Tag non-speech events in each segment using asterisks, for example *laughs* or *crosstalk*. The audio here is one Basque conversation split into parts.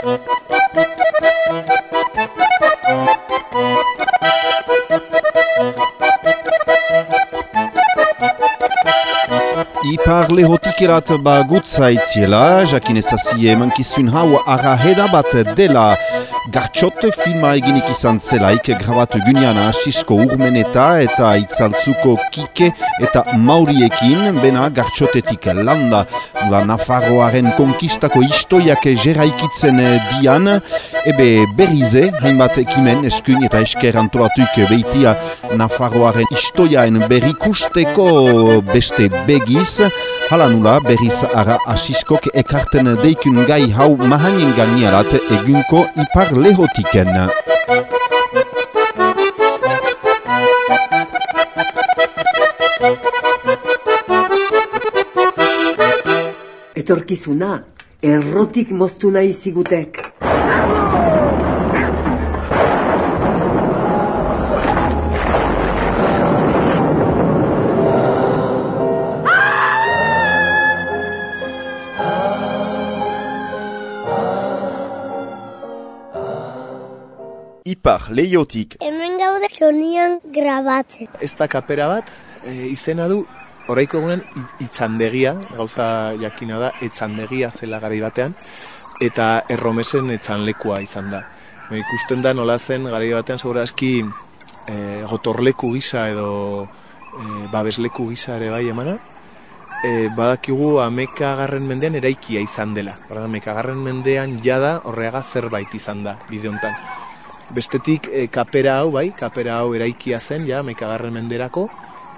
Ipar lehotik erat bagutza itziela, jakin ezazie mankizun hau arra bat dela gartxot filma eginik izan zelaik grabatu gunean asisko urmeneta eta itzaltzuko kike eta mauriekin bena gartxotetik landa. Nula Nafarroaren konkistako istoiak jeraikitzen dian. Ebe berrize, hainbat ekimen eskun eta esker antolatuik behitia Nafarroaren istoiaen berrikusteko beste begiz hala nula berriz ara asiskok ekarten deikun gai hau mahanin ganiarat egunko ipar lehotiken. Etorkizuna, errotik moztu nahi zigutek. Ipar leiotik. Hemen gaude sonian grabatzen. Ez da kapera bat, e, izena du, horreiko egunen itzandegia, gauza jakina da, etzandegia zela garai batean, eta erromesen etzanlekua izan da. E, ikusten da nola zen garai batean, segura aski, e, gotorleku gisa edo e, babesleku gisa ere bai emana, e, badakigu ameka garren mendean eraikia izan dela. Ameka garren mendean jada horreaga zerbait izan da, bideontan. Bestetik e, kapera hau, bai, kapera hau eraikia zen, ja, mekagarren menderako,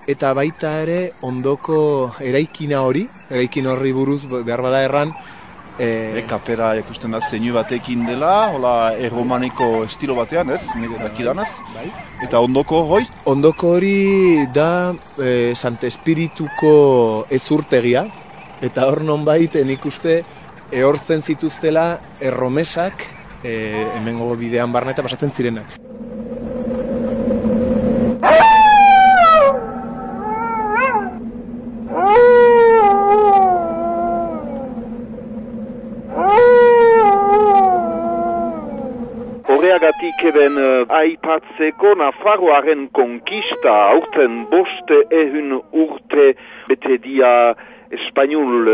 eta baita ere ondoko eraikina hori, eraikin horri buruz behar bada erran, e... e kapera ikusten da zeinu batekin dela, hola erromaniko estilo batean, ez, dakidanaz, bai. eta ondoko hoi? Ondoko hori da e, Sant Espirituko ezurtegia, eta hor non baiten ikuste, ehortzen zituztela erromesak, e, hemengo bidean barna eta pasatzen zirenak. Horreagatik eben uh, aipatzeko Nafarroaren konkista aurten boste ehun urte bete dia Espainul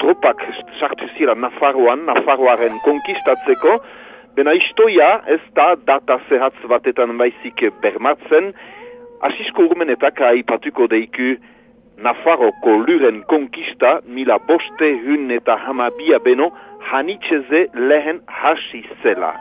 tropak sartu zira Nafarroan, Nafarroaren konkistatzeko, Bena istoia ez da data zehatz batetan baizik bermatzen, asisko urmenetak aipatuko deiku Nafarroko luren konkista mila boste hun eta hamabia beno hanitxeze lehen hasi zela.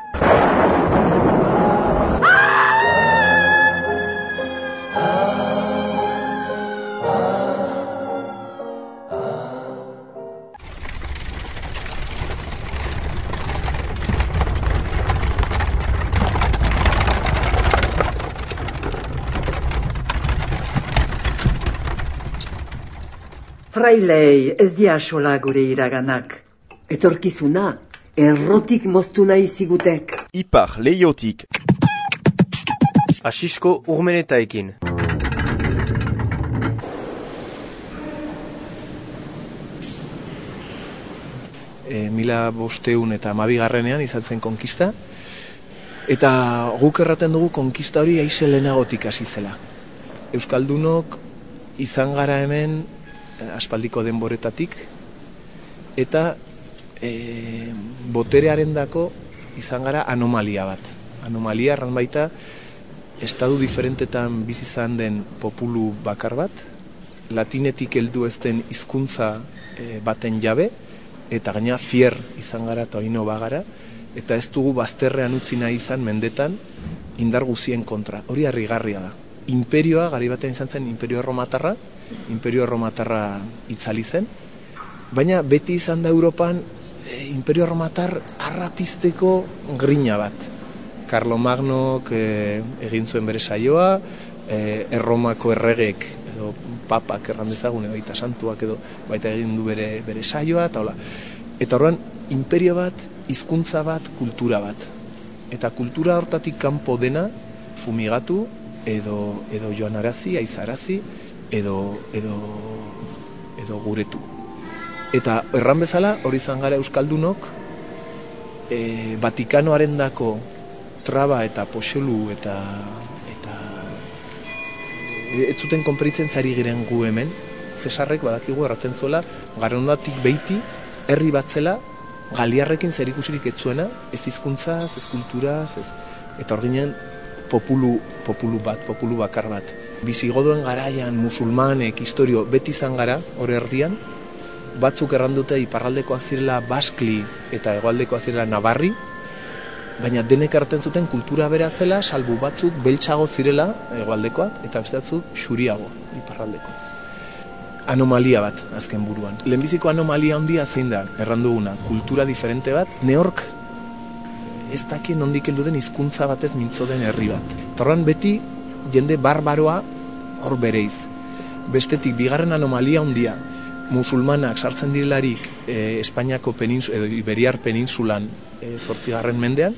Frailei ez dia sola gure iraganak. Etorkizuna, errotik moztu nahi zigutek. Ipar leiotik. Asisko urmenetaekin. E, mila bosteun eta mabigarrenean izan zen konkista. Eta guk erraten dugu konkista hori aize lehenagotik hasi zela. Euskaldunok izan gara hemen aspaldiko denboretatik eta e, boterearen dako izan gara anomalia bat. Anomalia erran baita estadu diferentetan bizi izan den populu bakar bat, latinetik heldu ez den hizkuntza e, baten jabe, eta gaina fier izan gara eta oino bagara, eta ez dugu bazterrean utzi nahi izan mendetan indar guzien kontra. Hori harrigarria da. Imperioa, gari batean izan zen imperio romatarra, imperio romatarra itzali zen, baina beti izan da Europan e, imperio romatar arrapizteko grina bat. Carlo Magnok e, egin zuen bere saioa, e, erromako erregek, edo papak erran dezagun, edo eta santuak edo baita egin du bere, bere saioa, eta hola. Eta horren, imperio bat, hizkuntza bat, kultura bat. Eta kultura hortatik kanpo dena, fumigatu, edo, edo joan arazi, aizarazi, edo, edo, edo guretu. Eta erran bezala, hori izan gara Euskaldunok, e, Vatikanoaren dako traba eta poxelu eta eta e, ez zuten konperitzen zari giren gu hemen Cesarrek badakigu erraten zuela garrondatik beiti herri batzela galiarrekin zer ikusirik etzuena ez hizkuntzaz, ez kulturaz ez, eta hor ginen populu, populu bat, populu bakar bat bizigodoen garaian musulmanek historio beti izan gara hor erdian batzuk errandute iparraldekoak zirela Baskli eta hegoaldekoak zirela Navarri, baina denek hartzen zuten kultura bera zela, salbu batzuk beltsago zirela hegoaldekoak eta beste batzuk xuriago iparraldeko. Anomalia bat azken buruan. Lehenbiziko anomalia handia zein da, erranduguna, kultura diferente bat, neork ez dakien nondik heldu den hizkuntza batez mintzo den herri bat. Torran beti jende barbaroa hor bereiz. Bestetik, bigarren anomalia handia, musulmanak sartzen direlarik e, Espainiako peninsu, edo Iberiar peninsulan e, zortzigarren mendean,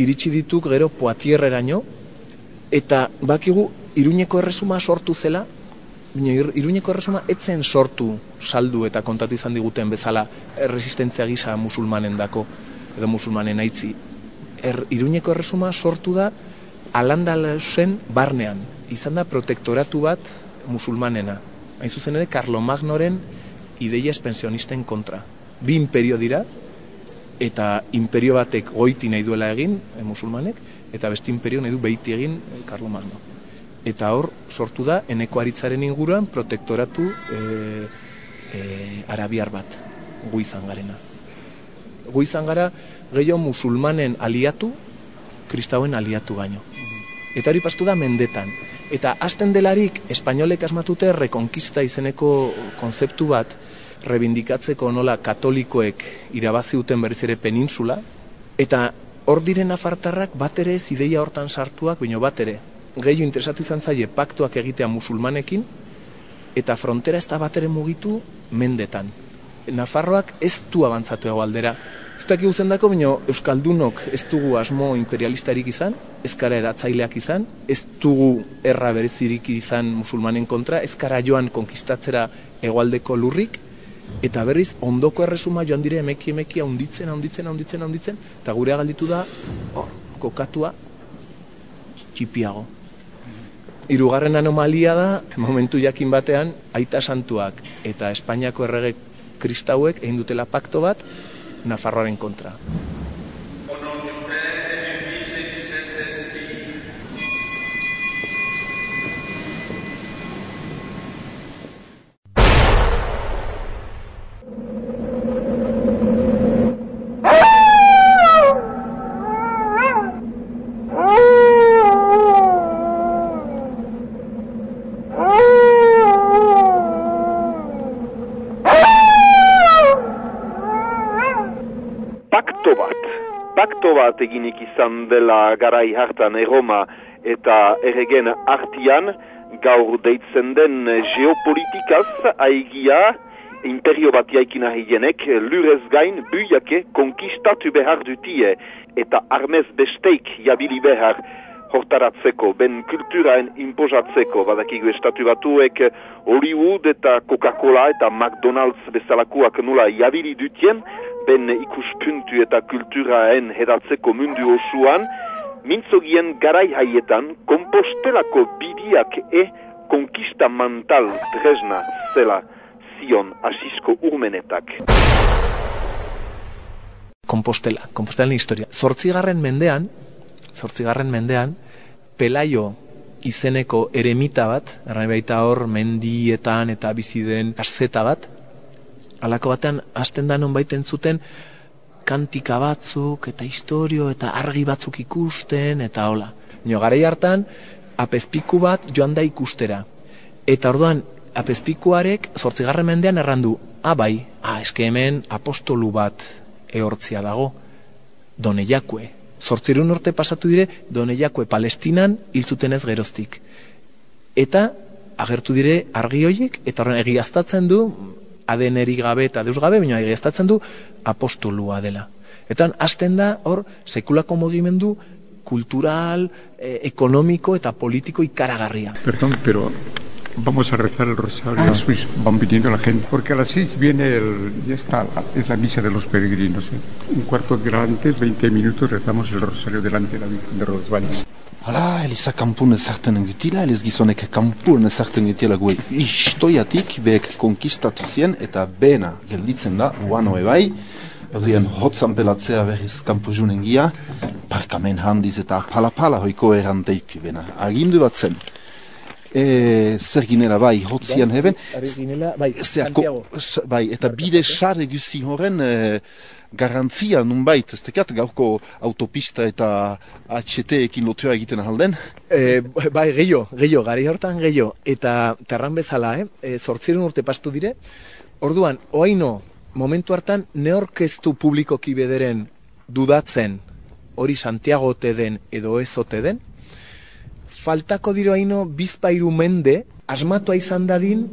iritsi dituk gero poatierreraino, eta bakigu Iruñeko erresuma sortu zela, baina Iruñeko erresuma etzen sortu saldu eta kontatu izan diguten bezala resistentzia gisa musulmanen dako, edo musulmanen aitzi. Er, Iruñeko erresuma sortu da alandalasen barnean, izan da protektoratu bat musulmanena, hain zuzen ere Carlo Magnoren ideia espensionisten kontra. Bi imperio dira, eta imperio batek goiti nahi duela egin, e, musulmanek, eta beste imperio nahi du behiti egin e, Carlo Magno. Eta hor, sortu da, eneko aritzaren inguruan protektoratu e, e, arabiar bat, guizan garena. Guizan gara, gehiago musulmanen aliatu, kristauen aliatu baino. Eta hori pastu da mendetan. Eta hasten delarik, espainolek asmatute rekonkista izeneko konzeptu bat, rebindikatzeko nola katolikoek irabazi duten berriz ere peninsula, eta hor diren afartarrak bat ere zideia hortan sartuak, baino bat ere, gehiu interesatu izan zaie paktuak egitea musulmanekin, eta frontera ez da bat ere mugitu mendetan. Nafarroak ez du abantzatu egoaldera, Ez dakik guzen dako, Euskaldunok ez dugu asmo imperialistarik izan, ez kara edatzaileak izan, ez dugu erra berezirik izan musulmanen kontra, ez kara joan konkistatzera egualdeko lurrik, eta berriz ondoko erresuma joan dire emeki emeki haunditzen, haunditzen, haunditzen, haunditzen, eta gure agalditu da, hor, kokatua, txipiago. Hirugarren anomalia da, momentu jakin batean, aita santuak eta Espainiako errege kristauek egin dutela pakto bat, Nafarroaren kontra. Bat eginik izan dela garai hartan Eroma eta erregen artian, gaur deitzen den geopolitikaz aigia imperio bat jaikina hienek lurez gain buiake konkistatu behar dutie eta armez besteik jabili behar hortaratzeko, ben kulturaen impozatzeko, badakigu estatu batuek Hollywood eta Coca-Cola eta McDonald's bezalakuak nula jabili dutien, ben ikuspuntu eta kulturaen hedatzeko mundu osuan, mintzogien garai haietan, kompostelako bidiak e konkista mantal dresna zela zion asisko urmenetak. Kompostela, Kompostela historia. Zortzigarren mendean, zortzigarren mendean, Pelaio izeneko eremita bat, errai baita hor mendietan eta bizi den azeta bat, alako batean hasten da non baiten zuten kantika batzuk eta historio eta argi batzuk ikusten eta hola. Nio garei hartan apezpiku bat joan da ikustera. Eta orduan apezpikuarek zortzigarren mendean errandu, ah bai, ah eske hemen apostolu bat ehortzia dago, doneiakue. Zortzirun urte pasatu dire, doneiakue palestinan hiltzuten ez geroztik. Eta agertu dire argi hoiek, eta horren egiaztatzen du, adenerik gabe eta deus gabe, baina egiaztatzen du apostolua dela. Eta hasten da hor sekulako mugimendu kultural, eh, ekonomiko eta politiko ikaragarria. Perdón, pero vamos a rezar el rosario. A las seis van viniendo la gente, porque a las seis viene el, ya está, es la misa de los peregrinos. ¿eh? Un cuarto de hora antes, 20 minutos, rezamos el rosario delante de la de los. Hala, Elisa kanpun ezarten gutila, elez gizonek kanpun ezarten gutila gue istoiatik, behek konkistatu zien, eta bena gelditzen da, uano ebai, Erdian hotzan pelatzea berriz kanpo junen gia, parkamen handiz eta pala-pala hoiko eranteiku bena. Agindu bat zen. E, zer ginela bai, hotzian heben. Bai, Santiago. Bai, eta bide sare guzi horren e, garantzia nunbait, ez tekat gaurko autopista eta HT-ekin lotua egiten ahalden. E, bai, gehiago, gehiago, gari hortan gehiago. Eta terran bezala, eh? E, zortziren urte pastu dire. Orduan, oaino, momentu hartan neorkeztu publikoki bederen dudatzen hori Santiago ote den edo ez ote den, faltako diro haino bizpairu mende asmatua izan dadin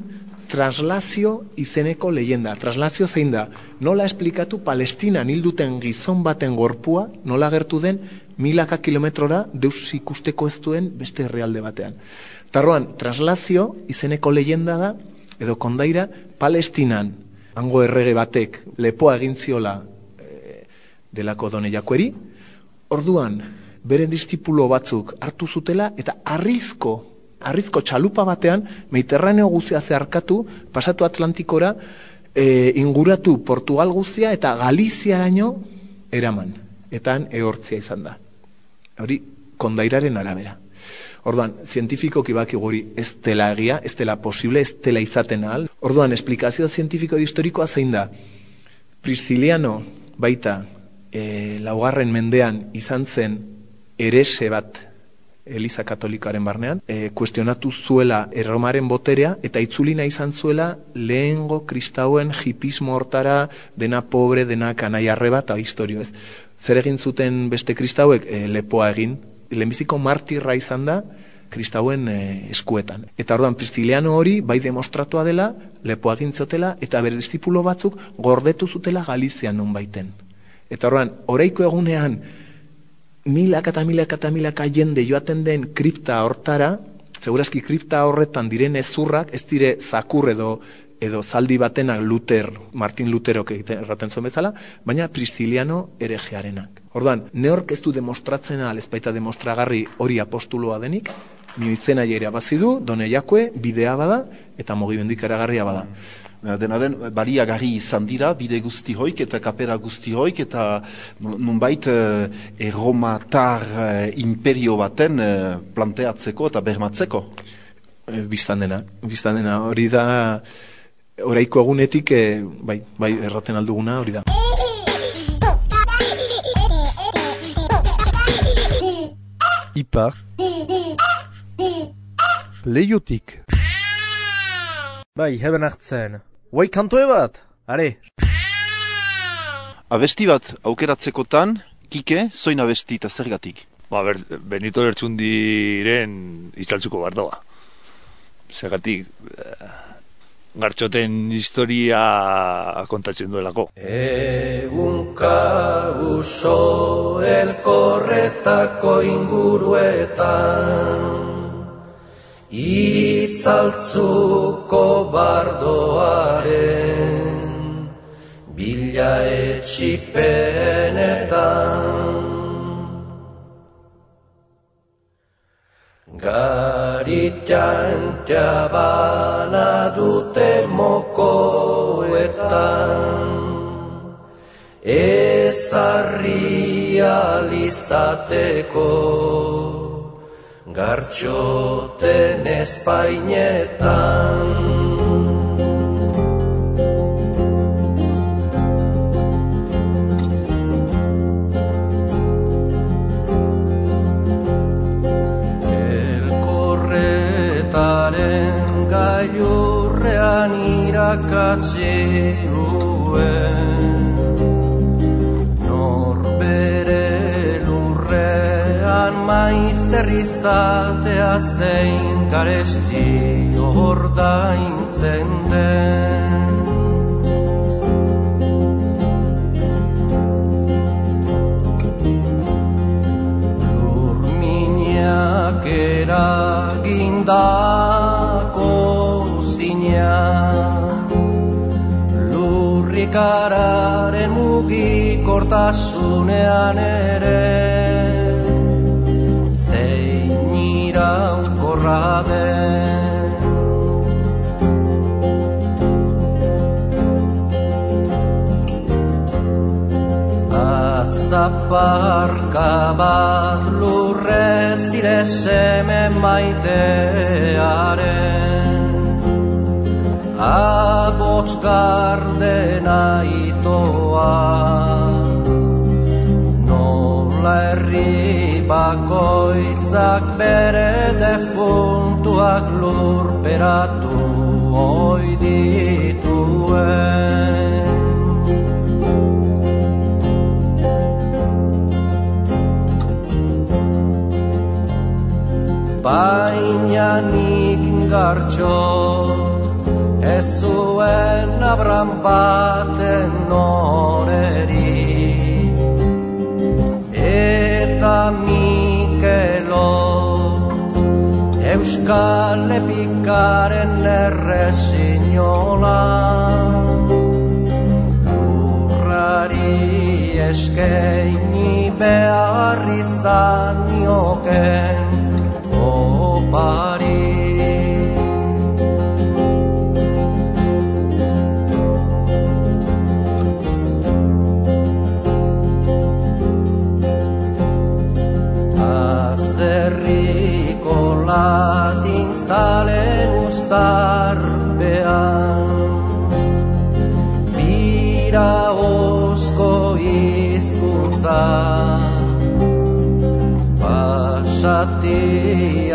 traslazio izeneko leyenda. Traslazio zein da, nola esplikatu Palestina nilduten gizon baten gorpua, nola gertu den milaka kilometrora deus ikusteko ez duen beste herrialde batean. Tarroan, traslazio izeneko leyenda da, edo kondaira, Palestinan hango errege batek lepoa egin ziola e, delako done jakueri, orduan, beren distipulo batzuk hartu zutela, eta arrizko, arrizko txalupa batean, Mediterraneo guzia zeharkatu, pasatu Atlantikora, e, inguratu Portugal guzia, eta Galiziaraino eraman. Eta han eortzia izan da. Hori, kondairaren arabera. Orduan, zientifikoki baki guri ez dela egia, ez dela posible, ez dela izaten ahal. Orduan, esplikazio zientifiko historikoa zein da. Prisciliano baita e, laugarren mendean izan zen erese bat Eliza Katolikoaren barnean, e, kuestionatu zuela erromaren boterea, eta itzulina izan zuela lehengo kristauen hipismo hortara dena pobre, dena kanaiarre bat, eta historio ez. Zer egin zuten beste kristauek e, lepoa egin, lehenbiziko martirra izan da kristauen e, eskuetan. Eta orduan, Pristiliano hori bai demostratua dela, lepoa gintzotela, eta bere distipulo batzuk gordetu zutela Galizian non baiten. Eta orduan, oraiko egunean, milaka eta milaka eta milaka jende joaten den kripta hortara, segurazki kripta horretan diren ezurrak, ez dire zakur edo edo zaldi batenak Luther, Martin Lutherok erraten zuen bezala, baina Pristiliano erejearenak. Orduan, neork ez du demostratzen al ezpaita demostragarri hori apostuloa denik, nio izena jaira bazidu, done jakue, bidea bada, eta mogibendik eragarria bada. Dena den, baliagarri izan dira, bide guzti hoik eta kapera guzti hoik, eta nunbait eh, erromatar eh, imperio baten eh, planteatzeko eta bermatzeko. E, biztan dena, biztan dena, hori da, oraiko egunetik, e, bai, bai, erraten alduguna, hori da. Ipar Leiotik Bai, heben hartzen. Uai kantoe bat, are. Abesti bat aukeratzekotan, kike, zoin abesti eta zergatik? Ba, ber, Benito Lertxundiren izaltzuko bardoa. Zergatik, eh, gartxoten historia kontatzen duelako. Egun kabuso elkorretako inguruetan Itzaltzuko bardoaren bila etxipenetan Garitan jabana dute mokoetan. Ezarri alizateko Gartxoten espainetan gailurrean irakatzi duen izterrizatea zein garesti ordaintzen den. Lurminak eraginda Karare mugi kortasunean Atzaparka bat lurrez ire seme maitearen. Abots gardena itoaz Nola herri bakoitzak bere defuntuak lurperatu oi Baina nik gartxo ez zuen abran baten noreri. Eta Mikelo Euskal Epikaren errezinola Urrari eskaini behar izan nioken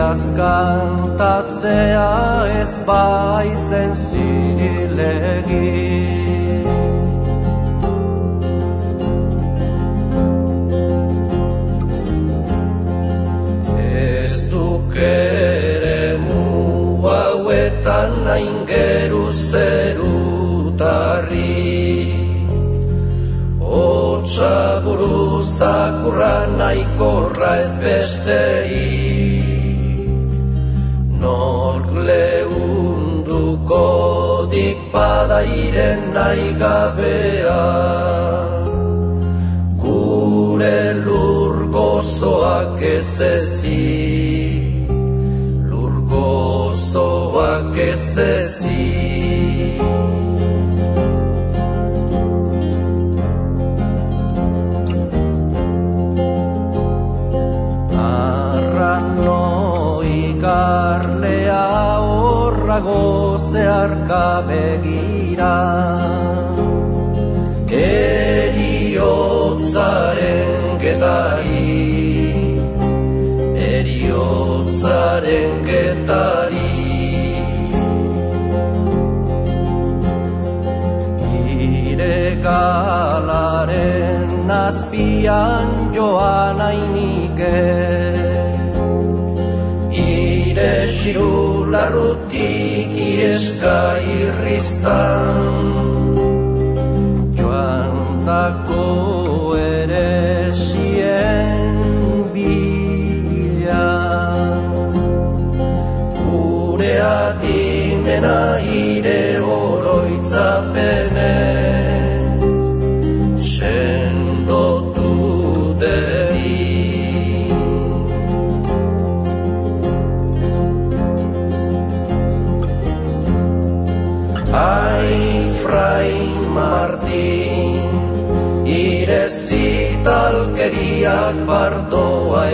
Pasatiaz kantatzea ez baizen zilegi. Ez duk ere mu hauetan nain geru zerutarri Otsa buru zakurra naikorra ez bestei dik badairen nahi gabea. Gure lur gozoak ez ezik Lur gozoak ez ezik found jak bardoła.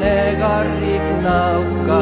negarrik nauka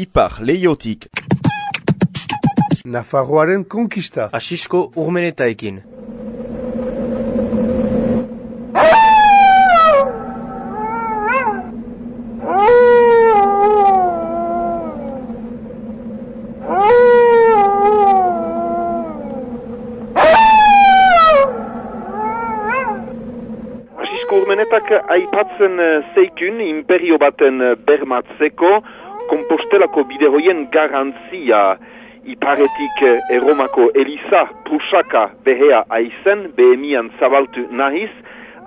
ipar leiotik. Nafarroaren konkista. Asisko urmenetaekin. aipatzen eh, zeikun imperio baten eh, bermatzeko, kompostelako bidehoien garantzia iparetik eh, erromako Eliza Pusaka behea aizen, behemian zabaltu nahiz,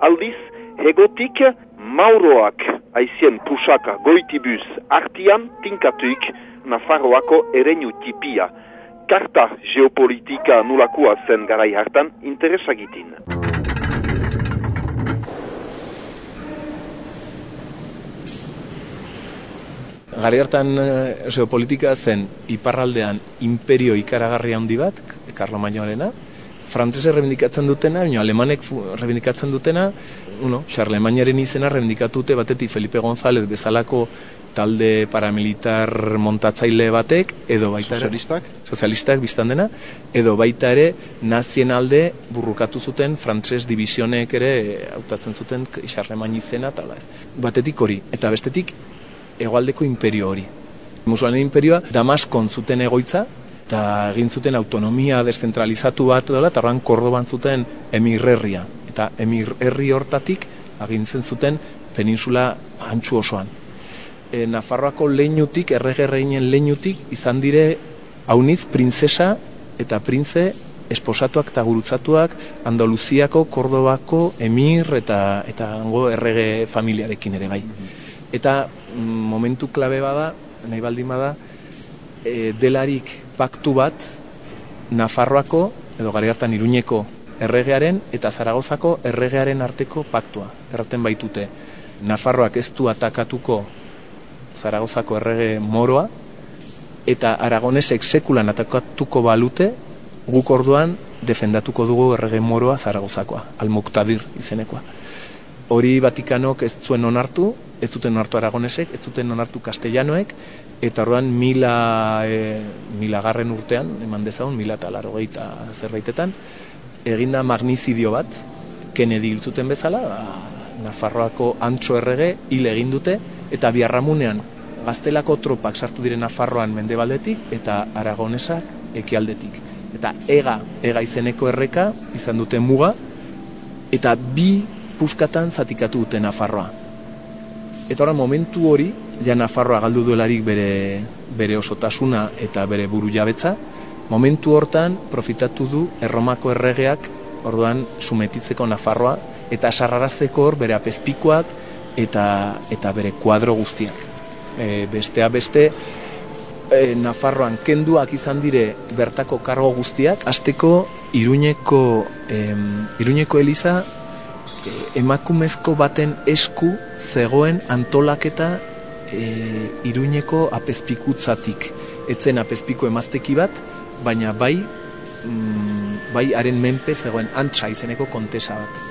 aldiz hegotik mauroak aizien Pusaka goitibuz artian tinkatuik Nafarroako ereinu tipia. Karta geopolitika nulakoa zen garai hartan interesagitin. Gari hartan eh, oseo, zen iparraldean imperio ikaragarri handi bat, Carlo Mainoarena, frantzese rebendikatzen dutena, baina alemanek rebendikatzen dutena, uno, Charlemagneren izena rebendikatute batetik Felipe González bezalako talde paramilitar montatzaile batek, edo baita ere... Sozialistak? Sozialistak biztan dena, edo baita ere nazien alde burrukatu zuten frantses divisionek ere eh, hautatzen zuten Charlemagne izena, tala ez. Batetik hori, eta bestetik hegoaldeko imperio hori. Musulmanen imperioa Damaskon zuten egoitza, eta egin zuten autonomia descentralizatu bat dola, eta horren Kordoban zuten emirrerria. Eta emirrerri hortatik agintzen zuten peninsula antxu osoan. E, Nafarroako leinutik, erregerreinen leinutik, izan dire hauniz printzesa eta printze esposatuak eta gurutzatuak Andaluziako, Kordobako, emir eta eta hango errege familiarekin ere bai. Eta momentu klabe bada, nahi baldin bada, e, delarik paktu bat Nafarroako, edo gari hartan Iruñeko erregearen eta Zaragozako erregearen arteko paktua. Erraten baitute, Nafarroak ez du atakatuko Zaragozako errege moroa, eta Aragonesek sekulan atakatuko balute, guk orduan defendatuko dugu errege moroa Zaragozakoa, Almuktadir izenekoa. Hori Vatikanok ez zuen onartu, ez duten onartu Aragonesek, ez duten onartu Castellanoek, eta orduan mila, e, mila garren urtean, eman dezagun, mila eta larogeita zerbaitetan, eginda magnizidio bat, Kennedy hil zuten bezala, ba, Nafarroako antxo errege hil egin dute, eta biarramunean gaztelako tropak sartu diren Nafarroan mendebaldetik, eta Aragonesak ekialdetik. Eta ega, ega izeneko erreka, izan dute muga, eta bi puskatan zatikatu dute Nafarroa. Eta horren momentu hori, ja Nafarroa galdu duelarik bere, bere osotasuna eta bere buru jabetza, momentu hortan profitatu du erromako erregeak orduan sumetitzeko Nafarroa eta sarrarazteko hor bere apezpikoak eta, eta bere kuadro guztiak. E, bestea beste, e, Nafarroan kenduak izan dire bertako kargo guztiak, azteko Iruñeko, em, Iruñeko Eliza e, emakumezko baten esku zegoen antolaketa e, Iruñeko apezpikutzatik. Etzen apezpiko emazteki bat, baina bai mm, bai haren menpe zegoen antxa izeneko kontesa bat.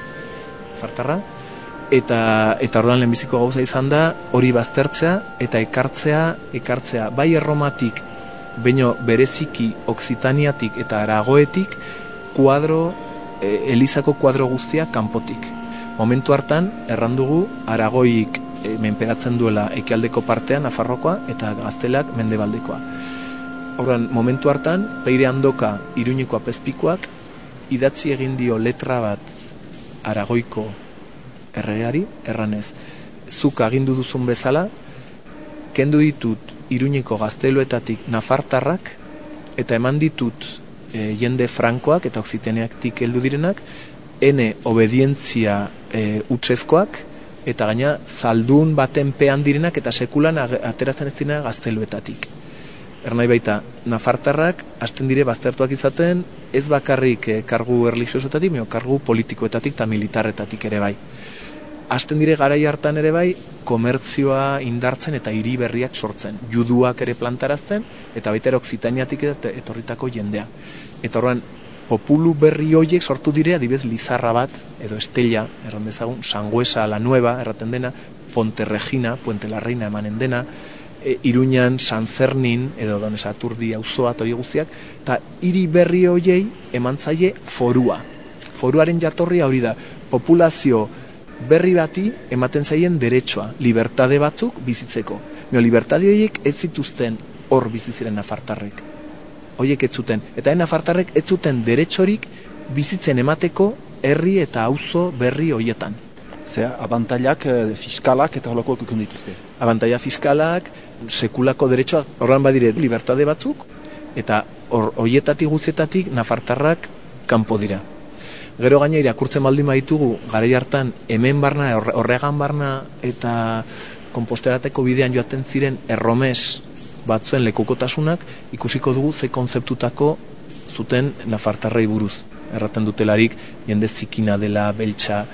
Fartarra? Eta, eta orduan lehenbiziko gauza izan da hori baztertzea eta ekartzea, ekartzea bai erromatik, baino bereziki Oksitaniatik eta Aragoetik kuadro, e, Elizako kuadro guztia kanpotik. Momentu hartan, errandugu, Aragoik e, menperatzen duela ekialdeko partean, Nafarrokoa, eta gaztelak mendebaldekoa. Horren, momentu hartan, peire handoka iruñeko apezpikoak, idatzi egin dio letra bat Aragoiko erregeari, erranez, zuk agindu duzun bezala, kendu ditut iruñeko gazteluetatik nafartarrak, eta eman ditut e, jende frankoak eta oksiteneaktik heldu direnak, ene obedientzia e, utzezkoak, eta gaina zaldun baten pean direnak eta sekulan ateratzen ez dira gazteluetatik. Ernai baita, nafartarrak hasten dire baztertuak izaten, ez bakarrik eh, kargu erlijiosotatik, mio kargu politikoetatik eta militarretatik ere bai. Hasten dire garai hartan ere bai, komertzioa indartzen eta hiri berriak sortzen. Juduak ere plantarazten, eta baita ere Oksitaniatik et- etorritako jendea. Eta horren, populu berri hoiek sortu dire, adibez Lizarra bat, edo Estella, erran dezagun, Sanguesa, La Nueva, erraten dena, Ponte Regina, Puente la Reina emanen dena, e, Iruñan San Zernin edo Don Esaturdi auzoa hori guztiak eta hiri berri hoiei eman zaie forua. Foruaren jatorria hori da populazio berri bati ematen zaien derechoa, libertade batzuk bizitzeko. Mio libertade horiek ez zituzten hor biziziren nafartarrek. Hoiek ez zuten eta en nafartarrek ez zuten deretxorik bizitzen emateko herri eta auzo berri hoietan. Zea, abantailak, eh, fiskalak eta holakoak ikon dituzte. abantaila fiskalak, sekulako derechoak, horran badire libertade batzuk, eta hor, hoietatik guztietatik nafartarrak kanpo dira. Gero gaina irakurtzen baldin baditugu, garai hartan hemen barna, horre- horregan barna eta komposterateko bidean joaten ziren erromes batzuen lekukotasunak, ikusiko dugu ze konzeptutako zuten nafartarrei buruz. Erraten dutelarik, jende zikina dela, beltsa,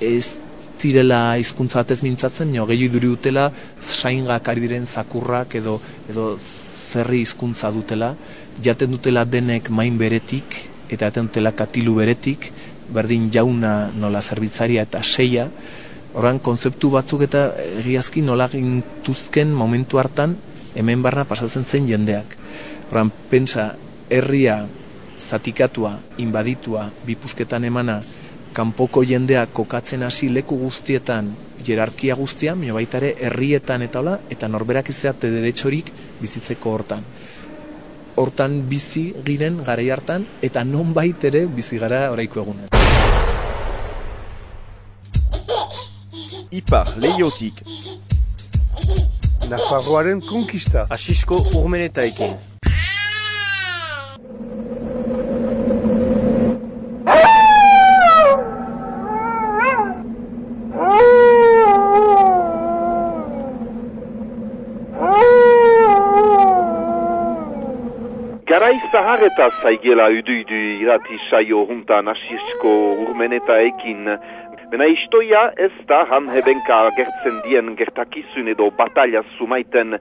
ez direla hizkuntza batez mintzatzen, nio gehiu iduri dutela saingak ari diren zakurrak edo edo zerri hizkuntza dutela, jaten dutela denek main beretik eta atentela katilu beretik, berdin jauna nola zerbitzaria eta seia, Horan konzeptu batzuk eta egiazki nola gintuzken momentu hartan hemen barna pasatzen zen jendeak. Horan, pensa, herria zatikatua, inbaditua, bipusketan emana, kanpoko jendea kokatzen hasi leku guztietan, jerarkia guztian, baina baita ere herrietan eta hola, eta norberak izatea deretxorik bizitzeko hortan. Hortan bizi giren garai hartan, eta non ere bizi gara oraiko egunen. Ipar leiotik. Nafarroaren konkista. Asisko urmenetaekin. Garai zaharreta zaigela uduidu irati saio juntan asisko urmeneta ekin. Bena istoia ez da han hebenka gertzen dien gertakizun edo batalia sumaiten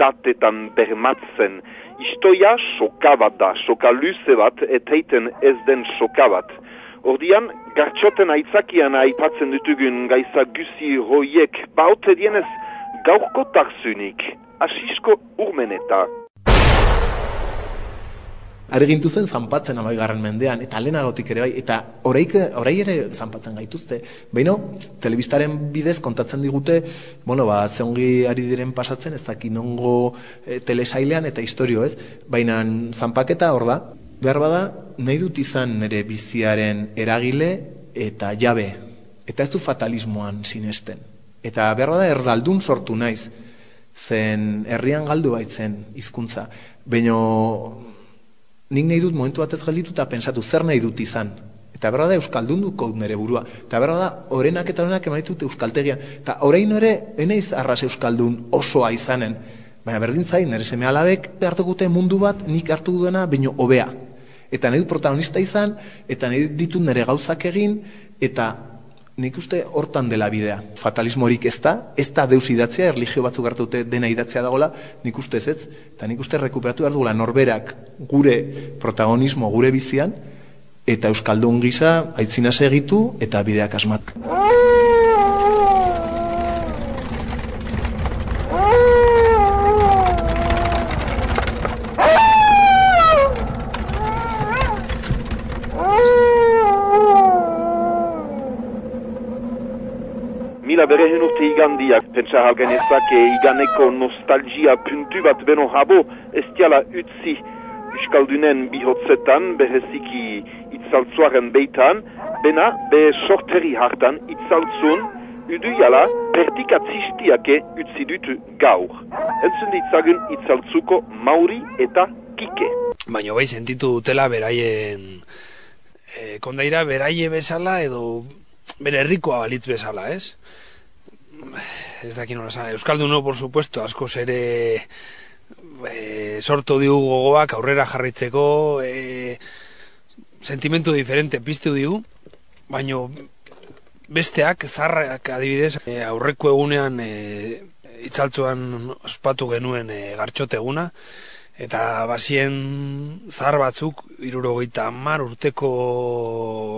datetan bermatzen. Istoia soka bat da, soka luze bat eteiten ez den soka bat. Ordian, gartxoten aitzakian aipatzen dutugun gaiza guzi hoiek baute dienez gaurko tarzunik. Asisko urmeneta. Aregintu zen zanpatzen amaigarren mendean, eta lehenagotik ere bai, eta oraik, orai ere zanpatzen gaituzte. Baina, telebistaren bidez kontatzen digute, bueno, ba, zeongi ari diren pasatzen, ez daki nongo e, telesailean eta historio ez, baina zanpaketa hor da, behar bada, nahi dut izan nire biziaren eragile eta jabe, eta ez du fatalismoan sinesten. Eta behar bada, erdaldun sortu naiz, zen herrian galdu baitzen hizkuntza. Baina nik nahi dut momentu batez gelditu eta pensatu zer nahi dut izan. Eta berra da Euskaldun duko nire burua. Eta berra da orenak eta orenak emaitut Euskaltegian. Eta orain ere, eneiz arras Euskaldun osoa izanen. Baina berdin zain, nire seme alabek hartukute mundu bat nik hartu duena baino hobea. Eta nahi dut protagonista izan, eta nahi ditut nire gauzak egin, eta nik uste hortan dela bidea. Fatalismorik ez da, ez da deus idatzea, erligio batzuk hartute dena idatzea dagola, nik uste ez ez, eta nik uste rekuperatu behar dugula norberak gure protagonismo gure bizian, eta Euskaldun gisa aitzina segitu eta bideak asmat. Mila berehen urte igandiak, pentsa halgen ezake iganeko nostalgia puntu bat beno habo, ez diala utzi Euskaldunen bihotzetan, beheziki itzaltzuaren beitan, bena be sorteri hartan itzaltzun, udu jala pertikatziztiake utzi dutu gaur. Entzun ditzagun itzaltzuko mauri eta kike. Baina bai sentitu dutela beraien e, kondaira beraie bezala edo bere herrikoa balitz bezala, ez? *sighs* Ez dakin nola zan, Euskalduno, por supuesto, asko ere e, sortu digu gogoak aurrera jarritzeko e, sentimentu diferente piztu digu, baino besteak, zarrak adibidez, e, aurreko egunean e, itzaltzuan ospatu genuen e, gartxote eguna, eta bazien zar batzuk, irurogeita mar urteko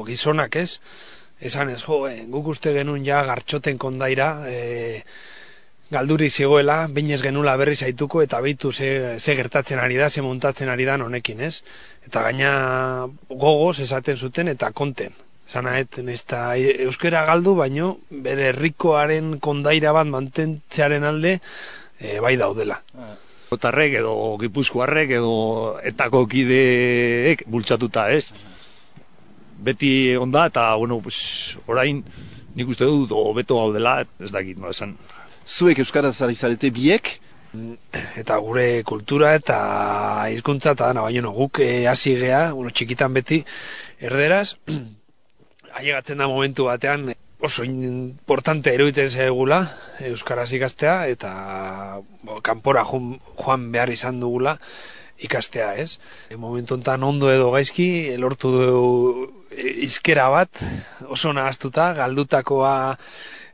gizonak ez, esan ez, jo, eh, guk uste genuen ja gartxoten kondaira, e, galduri zegoela, bainez genula berri zaituko, eta beitu ze, ze gertatzen ari da, ze montatzen ari da honekin, ez? Eta gaina gogoz esaten zuten eta konten. Zana et, nesta euskera galdu, baino bere herrikoaren kondaira bat mantentzearen alde e, bai daudela. Otarrek edo gipuzkoarrek edo etako kideek bultzatuta, ez? Beti onda eta bueno, pues, orain nik uste dut hobeto gaudela, ez dakit, no esan. Zuek euskaraz ari zarete biek? Eta gure kultura eta hizkuntza eta dana, baina no, guk eh, hasi gea, bueno, txikitan beti, erderaz, *clears throat* ailegatzen da momentu batean, oso importante eruditzen zegula euskaraz ikastea eta bo, kanpora joan behar izan dugula ikastea, ez? E, momentu enten ondo edo gaizki, lortu du izkera bat, oso nahaztuta, galdutakoa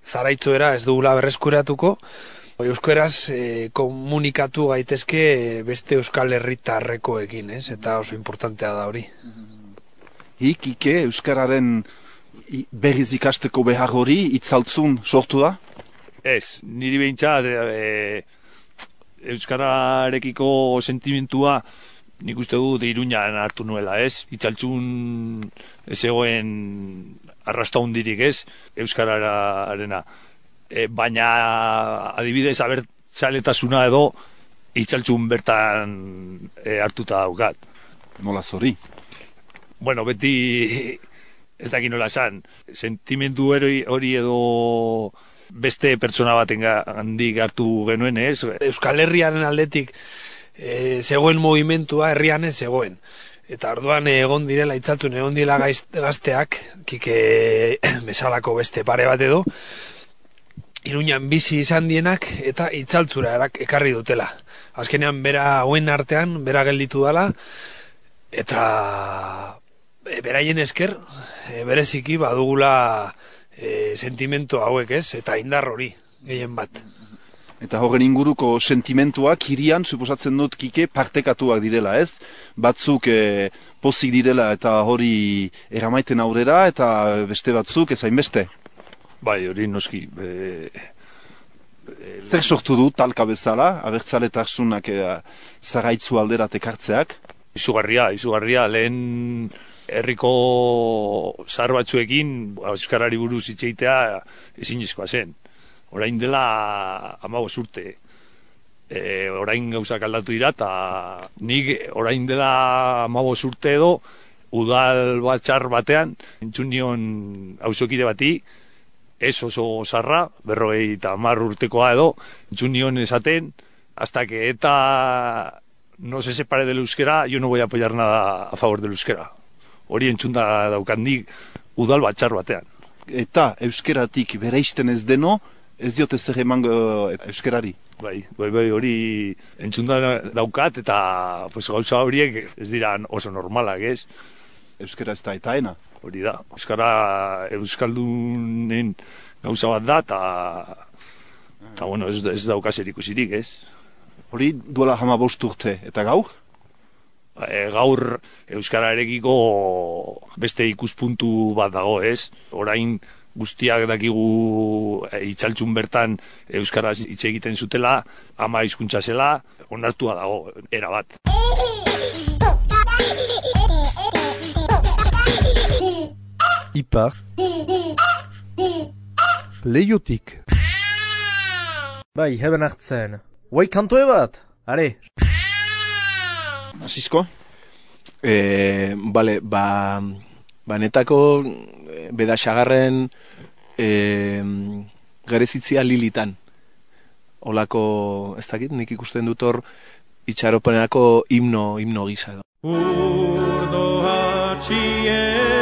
zaraitzuera ez dugula berreskuratuko, Euskeraz e, komunikatu gaitezke beste euskal herritarrekoekin, ez? Eta oso importantea da hori. hik, ike, Euskararen berriz ikasteko behar hori itzaltzun sortu da? Ez, niri behintzat e, Euskararekiko sentimentua nik uste dut iruñan hartu nuela, ez? Itzaltzun ez egoen arrasta hundirik, ez? Euskararena. E, baina adibidez abertzaletasuna edo itzaltzun bertan e, hartuta daukat. Nola zori? Bueno, beti ez dakit nola esan, sentimendu hori, hori edo beste pertsona baten handik hartu genuen, ez? Euskal Herriaren aldetik e, zegoen movimentua herrian ez zegoen. Eta orduan egon direla itzaltzun egon direla gazteak, kike *clears throat* bezalako beste pare bat edo, Iruñan bizi izan dienak eta itzaltzura erak, ekarri dutela. Azkenean bera hauen artean, bera gelditu dela, eta e, beraien esker, e, bereziki badugula e, sentimentu hauek ez, eta indar hori, gehien bat. Eta horren inguruko sentimentuak hirian, suposatzen dut kike, partekatuak direla, ez? Batzuk e, pozik direla eta hori eramaiten aurrera, eta beste batzuk ezain beste. Bai, hori noski. E, Zer sortu du talka bezala, abertzaletasunak e, zaraitzu alderat ekartzeak? izugarria, izugarria, lehen herriko zahar batzuekin ba, Euskarari buruz itxeitea ezinezkoa zen. Orain dela amabos urte. E, orain gauzak aldatu dira, eta nik orain dela amabos urte edo, udal batxar batean, entzun nion hausokide bati, ez oso zarra, berrogei eta mar urtekoa edo, entzun esaten, hasta que eta no se separe del euskera, yo no voy a apoyar nada a favor del euskera. Hori entzunda daukandik udal batxar batean. Eta euskeratik bereisten ez deno, ez diote zer emango euskerari. Bai, bai, bai, hori entzunda daukat eta pues, gauza horiek ez dira oso normalak, ez? Euskera ez da eta ena. Hori da, euskara euskaldunen gauza bat da eta eta bueno, ez, ez daukazer ikusirik, ez? Hori duela hama bost urte, eta gaur? e, gaur euskararekiko beste ikuspuntu bat dago, ez? Orain guztiak dakigu e, itzaltzun bertan euskaraz hitz egiten zutela, ama hizkuntza zela, onartua dago era bat. Ipar Leiotik Bai, heben hartzen. Uai kantoe bat, are. Asisko? E, bale, ba, ba netako eh, bedaxagarren e, gerezitzia lilitan. Olako, ez dakit, nik ikusten dut hor itxaropenerako himno, himno gisa edo. Urdo hatxien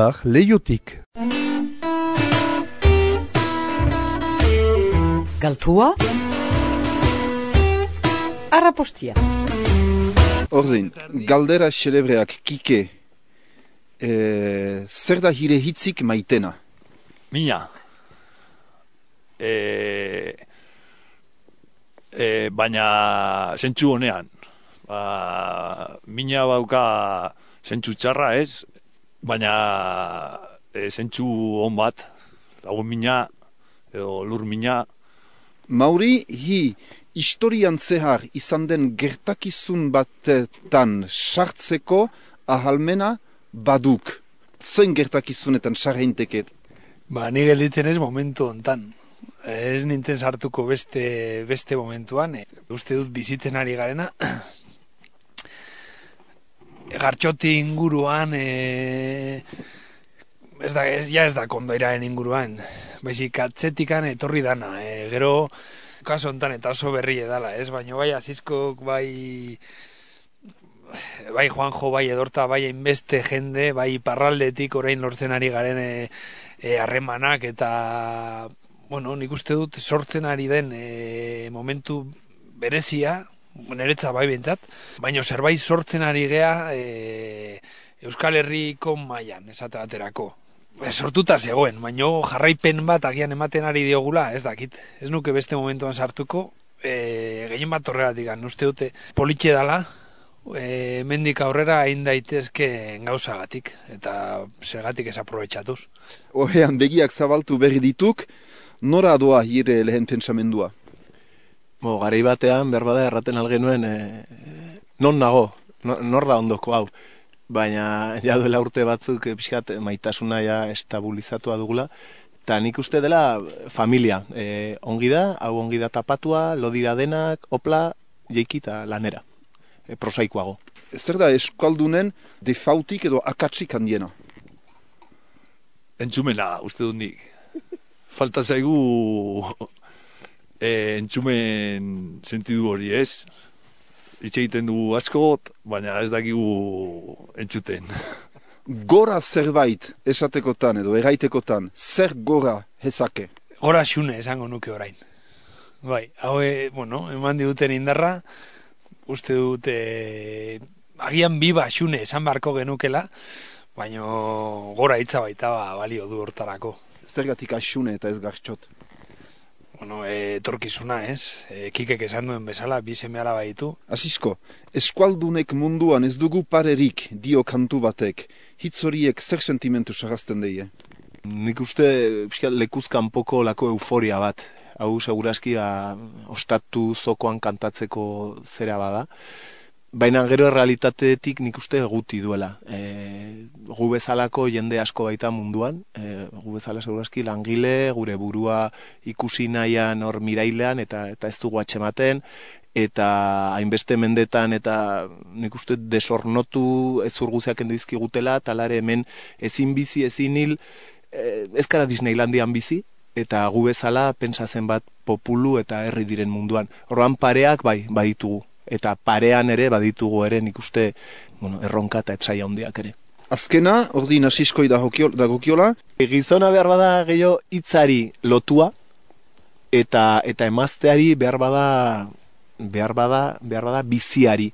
Ipar leiotik. Galtua Arrapostia Ordin, galdera xelebreak kike, e, zer da hire hitzik maitena? Mina. E, e, baina zentsu honean. Ba, mina bauka zentsu txarra ez, baina e, zentsu hon bat, lagun mina, edo lur mina, Mauri, hi, historian zehar izan den gertakizun batetan sartzeko ahalmena baduk. Zein gertakizunetan sarreinteket? Ba, ni gelditzen ez momentu hontan. Ez nintzen sartuko beste, beste momentuan. E, uste dut bizitzen ari garena. Gartxoti inguruan, e, ez da, ez, ja ez da kondoiraren inguruan. Baizik atzetikan etorri dana. E, gero, kaso hontan eta oso berri edala, ez? Baina bai azizkok, bai bai Juanjo, bai Edorta, bai hainbeste jende, bai parraldetik orain lortzen ari garen e, e, harremanak eta bueno, nik uste dut sortzen ari den e, momentu berezia, niretza bai bintzat, baina zerbait sortzen ari gea e, Euskal Herriko mailan esate baterako. Sortuta zegoen, baina jarraipen bat agian ematen ari diogula, ez dakit. Ez nuke beste momentuan sartuko, e, gehien bat horregatik, uste dute politxe dala, e, mendik aurrera hain daitezke gauzagatik, eta zergatik ez aprobetxatuz. Ohean begiak zabaltu berri dituk, nora doa hire lehen pentsamendua? Bo, garai batean, berbada erraten algenuen, e, non nago, no- nor da ondoko hau. Baina, ja duela urte batzuk, e, pixkat, maitasuna ja estabilizatua dugula, eta nik uste dela familia. E, ongi da, hau ongi da tapatua, lodira denak, opla, jeiki eta lanera. E, prosaikoago. Zer da eskaldunen defautik edo akatsik handiena? entzumena, uste dut nik. Falta zaigu e, entzumen sentidu hori ez. Hitz egiten dugu askot, baina ez dakigu entzuten. *laughs* Gora zerbait esatekotan edo eraitekotan, zer gora hezake? Gora xune esango nuke orain. Bai, hau, e, bueno, eman diguten indarra, uste dut, e, agian biba xune esan barko genukela, baino gora hitza baita ba, balio du hortarako. Zergatik asune eta ez gartxot? Bueno, e, etorkizuna, ez? E, kikek esan duen bezala, bi seme alaba ditu. Asisko, eskualdunek munduan ez dugu parerik dio kantu batek, hitz horiek zer sentimentu sagazten deie? Nik uste pixka, lekuz kanpoko lako euforia bat. Hau segurazki ba, ostatu zokoan kantatzeko zera bada. Baina gero errealitatetik nik uste guti duela. E, gu bezalako jende asko baita munduan, e, gu bezala segurazki langile, gure burua ikusi nahian hor mirailean eta eta ez dugu atxematen, eta hainbeste mendetan eta nik uste desornotu ez urguziak endizkigutela, talare hemen ezin bizi, ezin hil, e, ez gara Disneylandian bizi, eta gu bezala pentsa zenbat populu eta herri diren munduan. Orduan pareak bai, baditugu. Eta parean ere baditugu ere nik uste bueno, erronka eta etsaia handiak ere. azkena, ordi nasiskoi da gokiola. Gizona behar bada gehiago hitzari lotua, eta eta emazteari behar bada behar bada, behar bada biziari.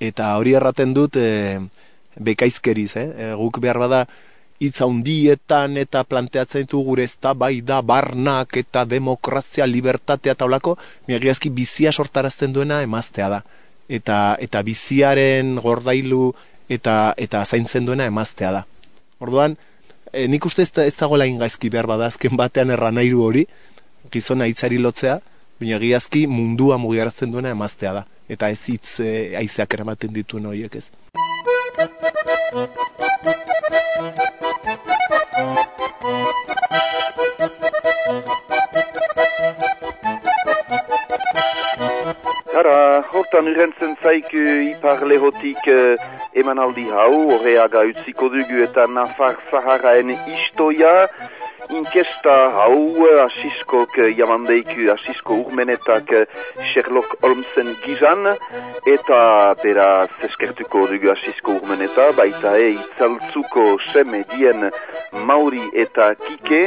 Eta hori erraten dut e, bekaizkeriz, eh? E, guk behar bada hitz handietan eta planteatzen du gure ezta bai da barnak eta demokrazia, libertatea eta olako, miagiazki bizia sortarazten duena emaztea da. Eta, eta biziaren gordailu eta eta zaintzen duena emaztea da. Orduan, e, nik uste ez, ez dagoela ingaizki behar bada azken batean erranairu hori, gizona hitzari lotzea, baina giazki mundua mugiaratzen duena emaztea da. Eta ez hitz e, aizeak eramaten dituen horiek ez. Música Hara, hortan urentzen zaik ipar lehotik uh, emanaldi hau, horreaga utziko dugu eta Nafar Zaharaen istoia, inkesta hau asiskok jamandeiku asisko urmenetak Sherlock Holmesen gizan. Eta bera zeskertuko dugu asisko urmeneta baita e itzaltzuko seme dien Mauri eta Kike